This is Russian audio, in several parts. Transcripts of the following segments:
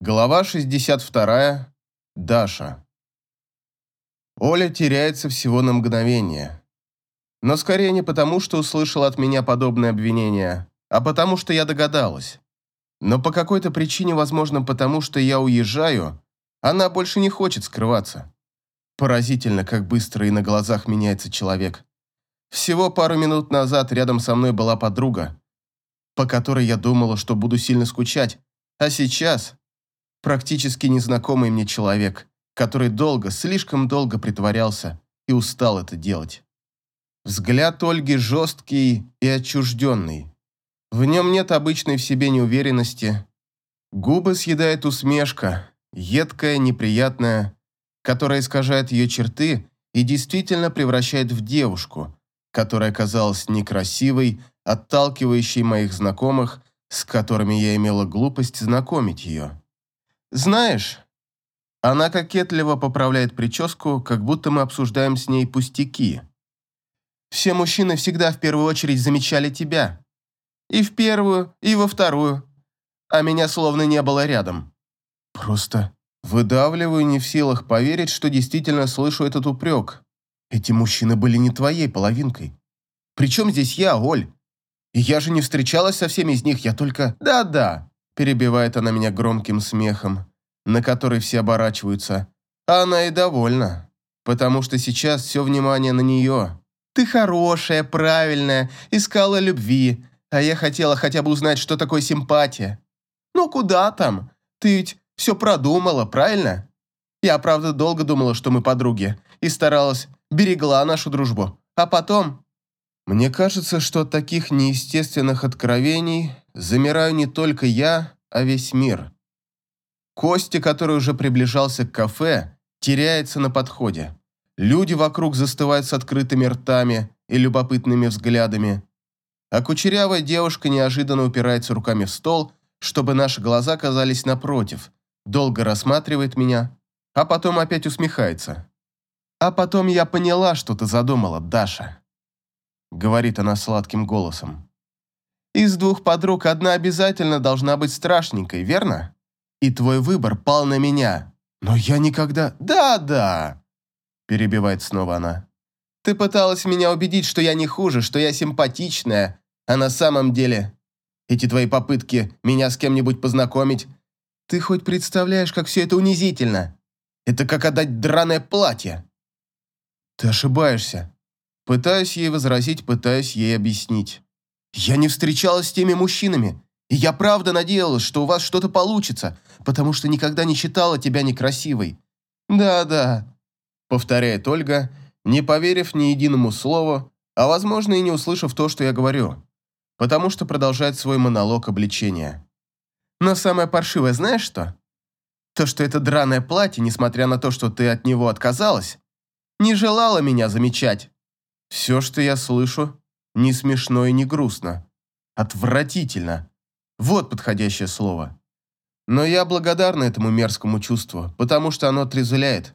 Глава 62. Даша. Оля теряется всего на мгновение. Но скорее не потому, что услышала от меня подобное обвинение, а потому, что я догадалась. Но по какой-то причине, возможно, потому что я уезжаю, она больше не хочет скрываться. Поразительно, как быстро и на глазах меняется человек. Всего пару минут назад рядом со мной была подруга, по которой я думала, что буду сильно скучать, а сейчас практически незнакомый мне человек, который долго, слишком долго притворялся и устал это делать. Взгляд Ольги жесткий и отчужденный. В нем нет обычной в себе неуверенности. Губы съедает усмешка, едкая, неприятная, которая искажает ее черты и действительно превращает в девушку, которая казалась некрасивой, отталкивающей моих знакомых, с которыми я имела глупость знакомить ее. «Знаешь...» Она кокетливо поправляет прическу, как будто мы обсуждаем с ней пустяки. «Все мужчины всегда в первую очередь замечали тебя. И в первую, и во вторую. А меня словно не было рядом. Просто выдавливаю, не в силах поверить, что действительно слышу этот упрек. Эти мужчины были не твоей половинкой. Причем здесь я, Оль? И я же не встречалась со всеми из них, я только... Да-да, Перебивает она меня громким смехом, на который все оборачиваются. Она и довольна, потому что сейчас все внимание на нее. Ты хорошая, правильная, искала любви, а я хотела хотя бы узнать, что такое симпатия. Ну куда там? Ты ведь все продумала, правильно? Я, правда, долго думала, что мы подруги, и старалась, берегла нашу дружбу. А потом... Мне кажется, что от таких неестественных откровений замираю не только я, а весь мир. Костя, который уже приближался к кафе, теряется на подходе. Люди вокруг застывают с открытыми ртами и любопытными взглядами. А кучерявая девушка неожиданно упирается руками в стол, чтобы наши глаза казались напротив, долго рассматривает меня, а потом опять усмехается. «А потом я поняла, что ты задумала, Даша», — говорит она сладким голосом. Из двух подруг одна обязательно должна быть страшненькой, верно? И твой выбор пал на меня. Но я никогда... Да-да, перебивает снова она. Ты пыталась меня убедить, что я не хуже, что я симпатичная, а на самом деле... Эти твои попытки меня с кем-нибудь познакомить... Ты хоть представляешь, как все это унизительно? Это как отдать драное платье. Ты ошибаешься. Пытаюсь ей возразить, пытаюсь ей объяснить. Я не встречалась с теми мужчинами, и я правда надеялась, что у вас что-то получится, потому что никогда не считала тебя некрасивой. Да-да, повторяет Ольга, не поверив ни единому слову, а возможно и не услышав то, что я говорю, потому что продолжает свой монолог обличения. Но самое паршивое знаешь что? То, что это драное платье, несмотря на то, что ты от него отказалась, не желала меня замечать. Все, что я слышу, не смешно и не грустно. Отвратительно. Вот подходящее слово. Но я благодарна этому мерзкому чувству, потому что оно отрезвляет.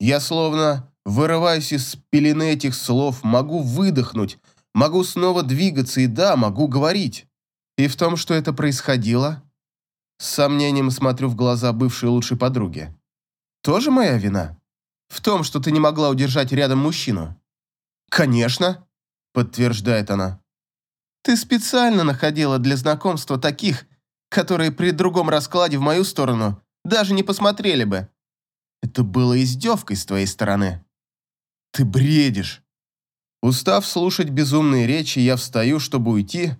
Я словно, вырываясь из пелены этих слов, могу выдохнуть, могу снова двигаться и да, могу говорить. И в том, что это происходило, с сомнением смотрю в глаза бывшей лучшей подруги. Тоже моя вина? В том, что ты не могла удержать рядом мужчину? Конечно подтверждает она. Ты специально находила для знакомства таких, которые при другом раскладе в мою сторону даже не посмотрели бы. Это было издевкой с твоей стороны. Ты бредишь. Устав слушать безумные речи, я встаю, чтобы уйти,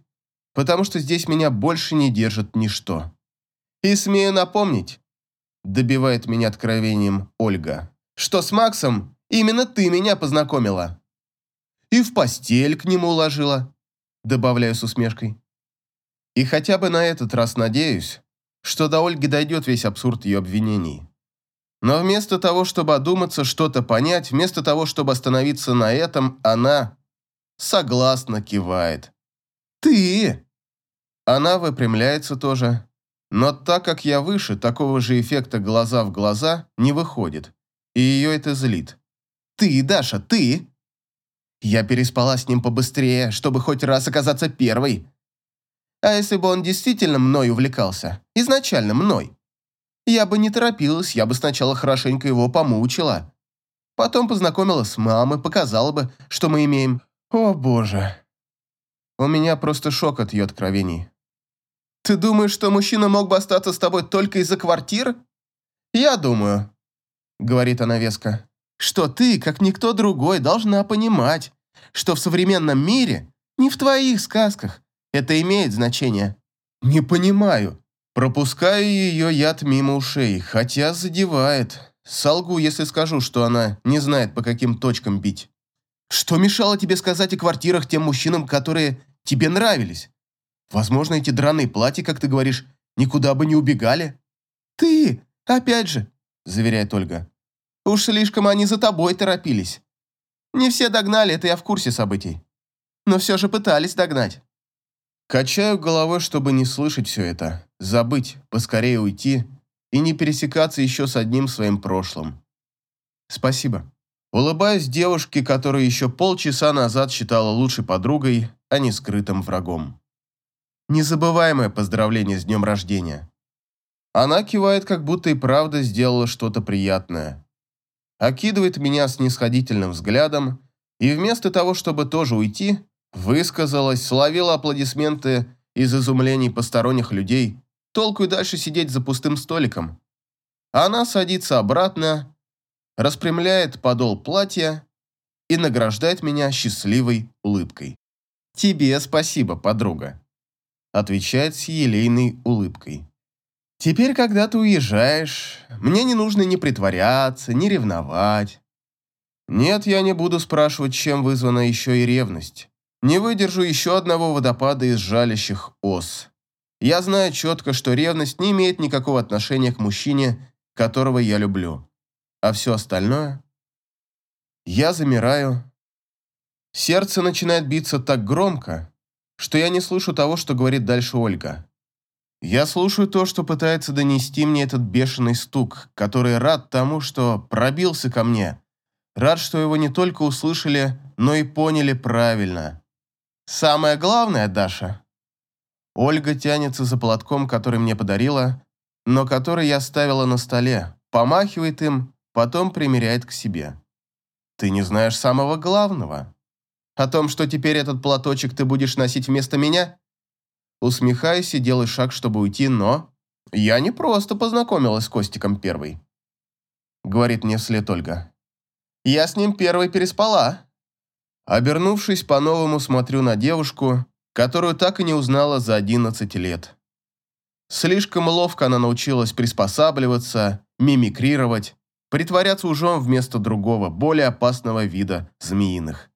потому что здесь меня больше не держит ничто. И смею напомнить, добивает меня откровением Ольга, что с Максом именно ты меня познакомила и в постель к нему уложила», добавляю с усмешкой. И хотя бы на этот раз надеюсь, что до Ольги дойдет весь абсурд ее обвинений. Но вместо того, чтобы одуматься, что-то понять, вместо того, чтобы остановиться на этом, она согласно кивает. «Ты!» Она выпрямляется тоже, но так как я выше, такого же эффекта глаза в глаза не выходит, и ее это злит. «Ты, Даша, ты!» Я переспала с ним побыстрее, чтобы хоть раз оказаться первой. А если бы он действительно мной увлекался? Изначально мной? Я бы не торопилась, я бы сначала хорошенько его помучила. Потом познакомила с мамой, показала бы, что мы имеем. О, боже. У меня просто шок от ее откровений. Ты думаешь, что мужчина мог бы остаться с тобой только из-за квартир? Я думаю, говорит она веско, что ты, как никто другой, должна понимать, что в современном мире, не в твоих сказках, это имеет значение. Не понимаю. Пропускаю ее яд мимо ушей, хотя задевает. Солгу, если скажу, что она не знает, по каким точкам бить. Что мешало тебе сказать о квартирах тем мужчинам, которые тебе нравились? Возможно, эти драные платья, как ты говоришь, никуда бы не убегали. Ты, опять же, заверяет Ольга. Уж слишком они за тобой торопились. Не все догнали, это я в курсе событий. Но все же пытались догнать. Качаю головой, чтобы не слышать все это, забыть, поскорее уйти и не пересекаться еще с одним своим прошлым. Спасибо. Улыбаюсь девушке, которую еще полчаса назад считала лучшей подругой, а не скрытым врагом. Незабываемое поздравление с днем рождения. Она кивает, как будто и правда сделала что-то приятное. Окидывает меня снисходительным взглядом и вместо того, чтобы тоже уйти, Высказалась, словила аплодисменты из изумлений посторонних людей. Толку и дальше сидеть за пустым столиком. Она садится обратно, распрямляет подол платья и награждает меня счастливой улыбкой. «Тебе спасибо, подруга», — отвечает с елейной улыбкой. «Теперь, когда ты уезжаешь, мне не нужно ни притворяться, ни ревновать. Нет, я не буду спрашивать, чем вызвана еще и ревность. Не выдержу еще одного водопада из жалящих ос. Я знаю четко, что ревность не имеет никакого отношения к мужчине, которого я люблю. А все остальное... Я замираю. Сердце начинает биться так громко, что я не слышу того, что говорит дальше Ольга. Я слушаю то, что пытается донести мне этот бешеный стук, который рад тому, что пробился ко мне. Рад, что его не только услышали, но и поняли правильно. Самое главное, Даша. Ольга тянется за платком, который мне подарила, но который я ставила на столе, помахивает им, потом примеряет к себе. Ты не знаешь самого главного. О том, что теперь этот платочек ты будешь носить вместо меня? Усмехаюсь и делаю шаг, чтобы уйти, но... Я не просто познакомилась с Костиком первой. Говорит мне вслед Ольга. Я с ним первой переспала. Обернувшись, по-новому смотрю на девушку, которую так и не узнала за 11 лет. Слишком ловко она научилась приспосабливаться, мимикрировать, притворяться ужом вместо другого, более опасного вида змеиных.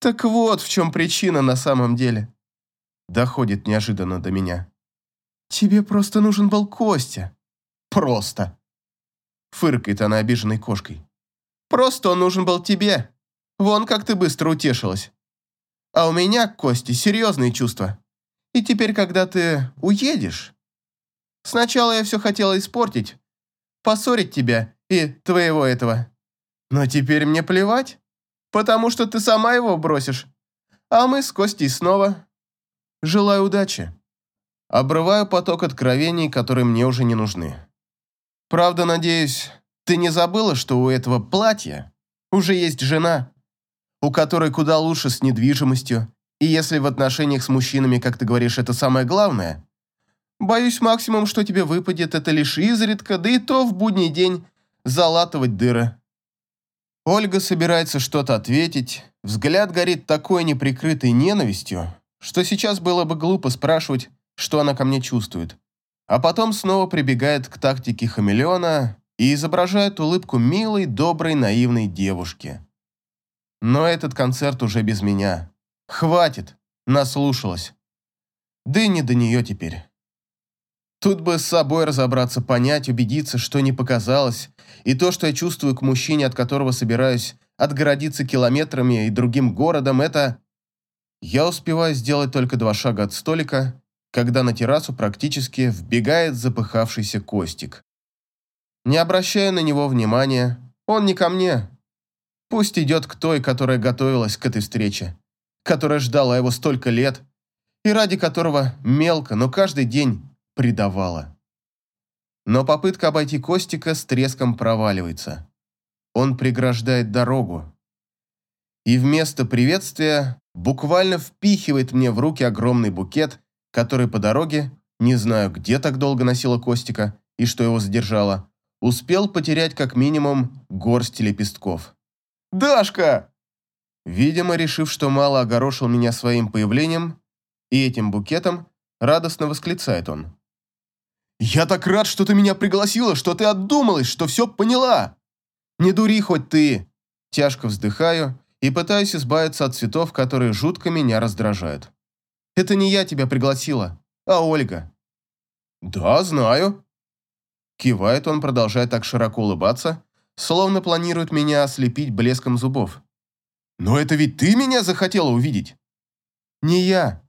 Так вот в чем причина на самом деле. Доходит неожиданно до меня. Тебе просто нужен был Костя. Просто. Фыркает она обиженной кошкой. Просто он нужен был тебе. Вон как ты быстро утешилась. А у меня, Кости, серьезные чувства. И теперь, когда ты уедешь... Сначала я все хотела испортить, поссорить тебя и твоего этого. Но теперь мне плевать, потому что ты сама его бросишь. А мы с Костей снова. Желаю удачи. Обрываю поток откровений, которые мне уже не нужны. Правда, надеюсь, ты не забыла, что у этого платья уже есть жена у которой куда лучше с недвижимостью, и если в отношениях с мужчинами, как ты говоришь, это самое главное, боюсь, максимум, что тебе выпадет, это лишь изредка, да и то в будний день залатывать дыры. Ольга собирается что-то ответить, взгляд горит такой неприкрытой ненавистью, что сейчас было бы глупо спрашивать, что она ко мне чувствует. А потом снова прибегает к тактике хамелеона и изображает улыбку милой, доброй, наивной девушки. Но этот концерт уже без меня. Хватит, наслушалась. Да и не до нее теперь. Тут бы с собой разобраться, понять, убедиться, что не показалось, и то, что я чувствую к мужчине, от которого собираюсь отгородиться километрами и другим городом, это... Я успеваю сделать только два шага от столика, когда на террасу практически вбегает запыхавшийся Костик. Не обращая на него внимания, он не ко мне, Пусть идет к той, которая готовилась к этой встрече, которая ждала его столько лет и ради которого мелко, но каждый день предавала. Но попытка обойти Костика с треском проваливается. Он преграждает дорогу. И вместо приветствия буквально впихивает мне в руки огромный букет, который по дороге, не знаю, где так долго носила Костика и что его задержало, успел потерять как минимум горсть лепестков. «Дашка!» Видимо, решив, что мало огорошил меня своим появлением и этим букетом, радостно восклицает он. «Я так рад, что ты меня пригласила, что ты отдумалась, что все поняла!» «Не дури хоть ты!» Тяжко вздыхаю и пытаюсь избавиться от цветов, которые жутко меня раздражают. «Это не я тебя пригласила, а Ольга». «Да, знаю». Кивает он, продолжая так широко улыбаться, словно планирует меня ослепить блеском зубов. «Но это ведь ты меня захотела увидеть?» «Не я.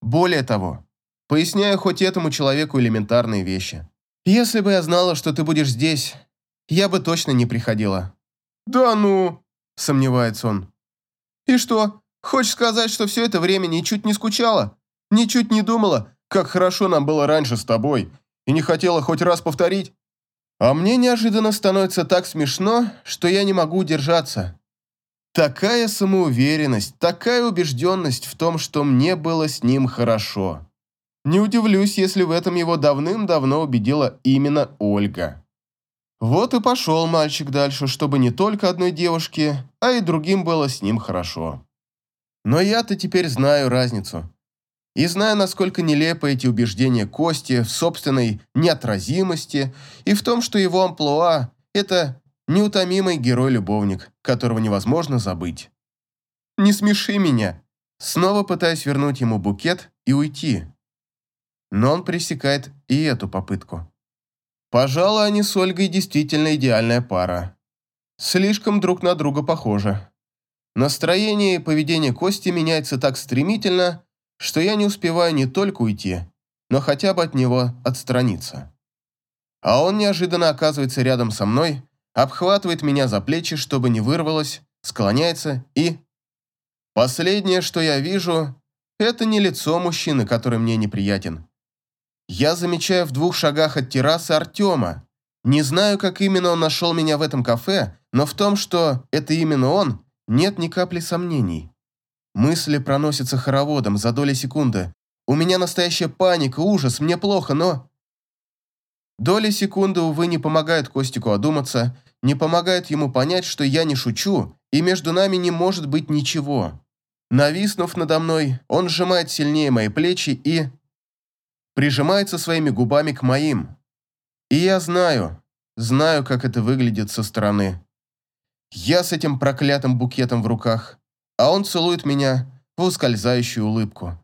Более того, поясняю хоть этому человеку элементарные вещи. Если бы я знала, что ты будешь здесь, я бы точно не приходила». «Да ну!» – сомневается он. «И что, хочешь сказать, что все это время ничуть не скучала? Ничуть не думала, как хорошо нам было раньше с тобой, и не хотела хоть раз повторить?» А мне неожиданно становится так смешно, что я не могу удержаться. Такая самоуверенность, такая убежденность в том, что мне было с ним хорошо. Не удивлюсь, если в этом его давным-давно убедила именно Ольга. Вот и пошел мальчик дальше, чтобы не только одной девушке, а и другим было с ним хорошо. Но я-то теперь знаю разницу. И знаю, насколько нелепы эти убеждения Кости в собственной неотразимости и в том, что его амплуа – это неутомимый герой-любовник, которого невозможно забыть. «Не смеши меня!» Снова пытаюсь вернуть ему букет и уйти. Но он пресекает и эту попытку. Пожалуй, они с Ольгой действительно идеальная пара. Слишком друг на друга похожи. Настроение и поведение Кости меняется так стремительно, что я не успеваю не только уйти, но хотя бы от него отстраниться. А он неожиданно оказывается рядом со мной, обхватывает меня за плечи, чтобы не вырвалось, склоняется и... Последнее, что я вижу, это не лицо мужчины, который мне неприятен. Я замечаю в двух шагах от террасы Артема. Не знаю, как именно он нашел меня в этом кафе, но в том, что это именно он, нет ни капли сомнений. Мысли проносятся хороводом за доли секунды. У меня настоящая паника, ужас, мне плохо, но... Доли секунды, увы, не помогают Костику одуматься, не помогают ему понять, что я не шучу, и между нами не может быть ничего. Нависнув надо мной, он сжимает сильнее мои плечи и... прижимается своими губами к моим. И я знаю, знаю, как это выглядит со стороны. Я с этим проклятым букетом в руках, а он целует меня в ускользающую улыбку.